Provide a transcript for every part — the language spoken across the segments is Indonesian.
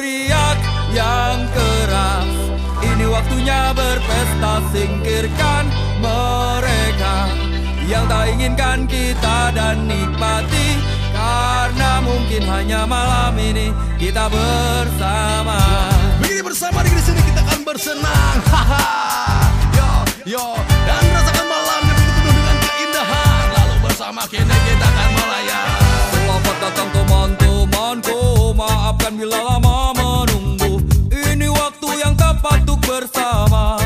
teriak yang keras. Ini waktunya berpesta singkirkan mereka. Yang tak inginkan kita dan nikmati. Karena mungkin hanya malam ini kita bersama. Begini bersama di sini kita akan bersenang. Haha. Yo yo. Dan rasakan malam yang penuh dengan keindahan. Lalu bersama kini kita akan bersama.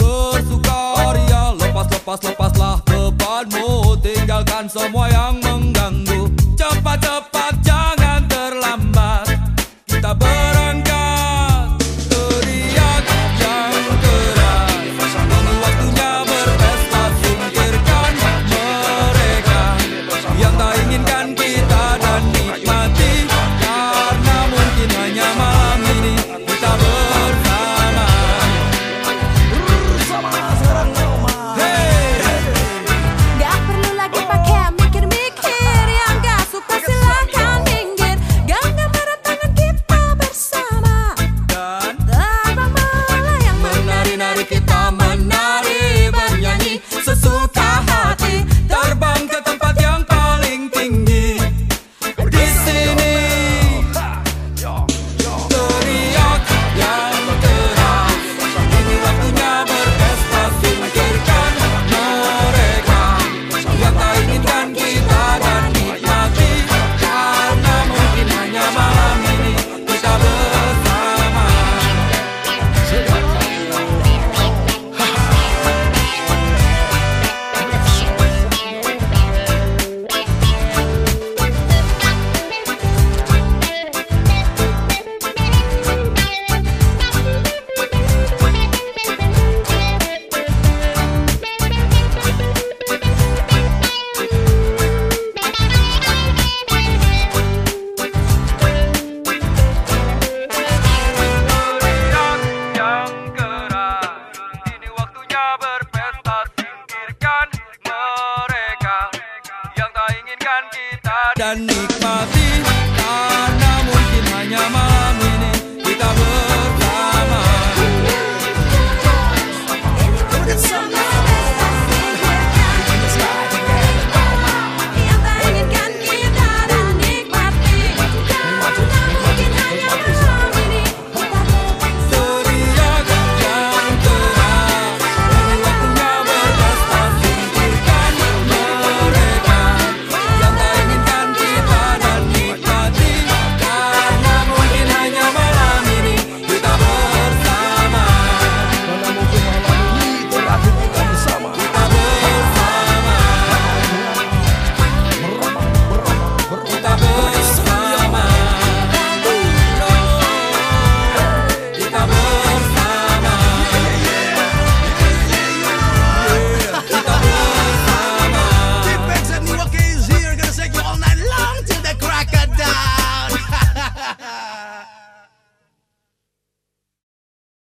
Bersukaria Lepas-lepas-lepaslah bebanmu. Tinggalkan semua yang kita dan nikmati. Ah, Karena mungkin hanya malam ini kita